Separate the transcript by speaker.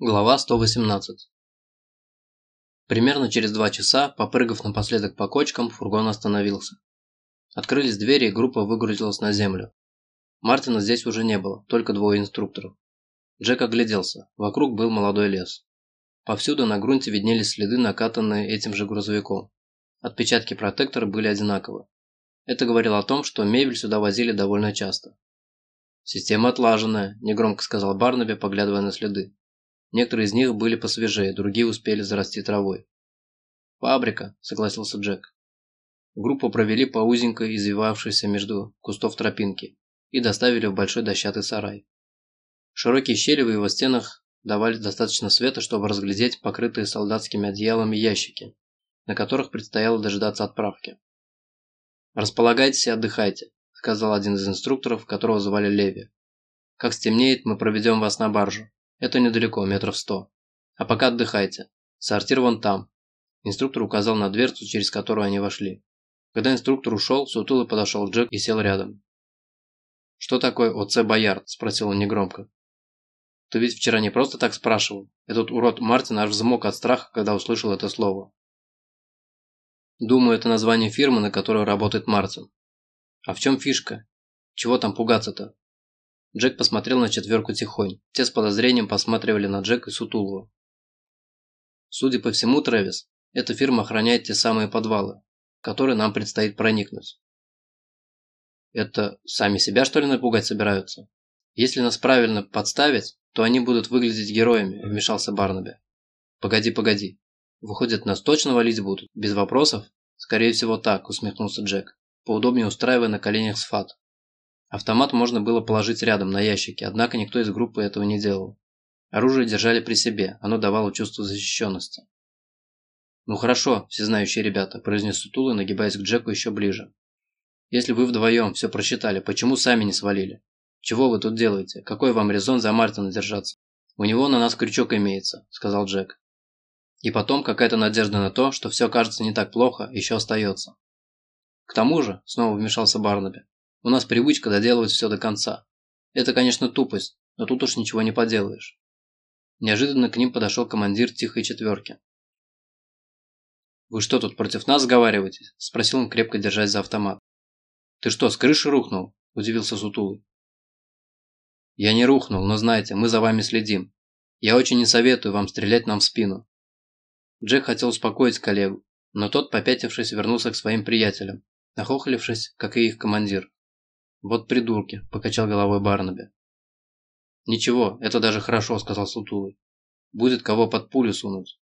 Speaker 1: Глава 118 Примерно через два часа, попрыгав напоследок по кочкам, фургон остановился. Открылись двери, и группа выгрузилась на землю. Мартина здесь уже не было, только двое инструкторов. Джек огляделся. Вокруг был молодой лес. Повсюду на грунте виднелись следы, накатанные этим же грузовиком. Отпечатки протектора были одинаковы. Это говорило о том, что мебель сюда возили довольно часто. «Система отлаженная», – негромко сказал Барнаби, поглядывая на следы. Некоторые из них были посвежее, другие успели зарасти травой. «Фабрика», – согласился Джек. Группу провели по узенькой, извивавшейся между кустов тропинки, и доставили в большой дощатый сарай. Широкие щели в его стенах давали достаточно света, чтобы разглядеть покрытые солдатскими одеялами ящики, на которых предстояло дожидаться отправки. «Располагайтесь и отдыхайте», – сказал один из инструкторов, которого звали Леви. «Как стемнеет, мы проведем вас на баржу. Это недалеко, метров сто. А пока отдыхайте. Сортир вон там. Инструктор указал на дверцу, через которую они вошли. Когда инструктор ушел, сутулый подошел Джек и сел рядом. «Что такое ОЦ Боярд?» – спросил он негромко. «Ты ведь вчера не просто так спрашивал. Этот урод Мартин аж взмок от страха, когда услышал это слово». «Думаю, это название фирмы, на которой работает Мартин. А в чем фишка? Чего там пугаться-то?» Джек посмотрел на четверку тихонь. Те с подозрением посматривали на Джек и Сутулова. Судя по всему, Трэвис, эта фирма охраняет те самые подвалы, в которые нам предстоит проникнуть. Это сами себя что ли напугать собираются? Если нас правильно подставить, то они будут выглядеть героями, вмешался Барнаби. Погоди, погоди. Выходит, нас точно валить будут? Без вопросов? Скорее всего так, усмехнулся Джек, поудобнее устраивая на коленях сфат. Автомат можно было положить рядом на ящике, однако никто из группы этого не делал. Оружие держали при себе, оно давало чувство защищенности. «Ну хорошо, всезнающие ребята», – произнес Сутулы, нагибаясь к Джеку еще ближе. «Если вы вдвоем все просчитали, почему сами не свалили? Чего вы тут делаете? Какой вам резон за Мартина держаться? У него на нас крючок имеется», – сказал Джек. И потом какая-то надежда на то, что все кажется не так плохо, еще остается. К тому же, снова вмешался Барнаби, у нас привычка доделывать все до конца. Это, конечно, тупость, но тут уж ничего не поделаешь. Неожиданно к ним подошел командир тихой четверки. «Вы что, тут против нас сговариваетесь?» – спросил он, крепко держась за автомат. «Ты что, с крыши рухнул?» – удивился Сутулый. «Я не рухнул, но знаете, мы за вами следим. Я очень не советую вам стрелять нам в спину». Джек хотел успокоить коллегу, но тот, попятившись, вернулся к своим приятелям, нахохлившись, как и их командир. «Вот придурки», – покачал головой Барнаби. «Ничего, это даже хорошо», – сказал Сутулый. «Будет кого под пулю сунуть.